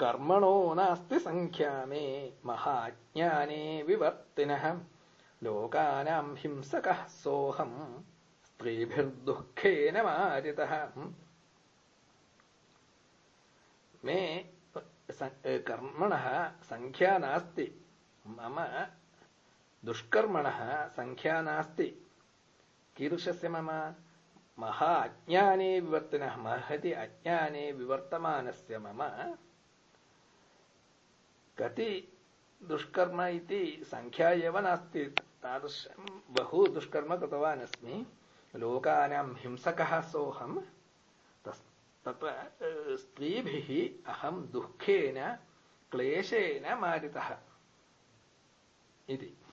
कर्मणो नास्ति सङ्ख्या मे महाज्ञाने विवर्तिनः। लोकानाम् हिंसकः सोऽहम् स्त्रीभिर्दुःखेन मारितः। मे कर्मणः सङ्ख्या नास्ति। मम दुष्कर्मणः सङ्ख्या नास्ति। कीदृशस्य मम? महा अज्ञाने विवर्तिनः। महति अज्ञाने विवर्तमानस्य मम कति दुष्कर्म इति सङ्ख्या एव नास्ति। तादृशं बहु दुष्कर्म कृतवान् अस्मि। लोकानां हिंसकः सोऽहम् तत्र स्त्रीभिः अहं दुःखेन क्लेशेन मारितः। इति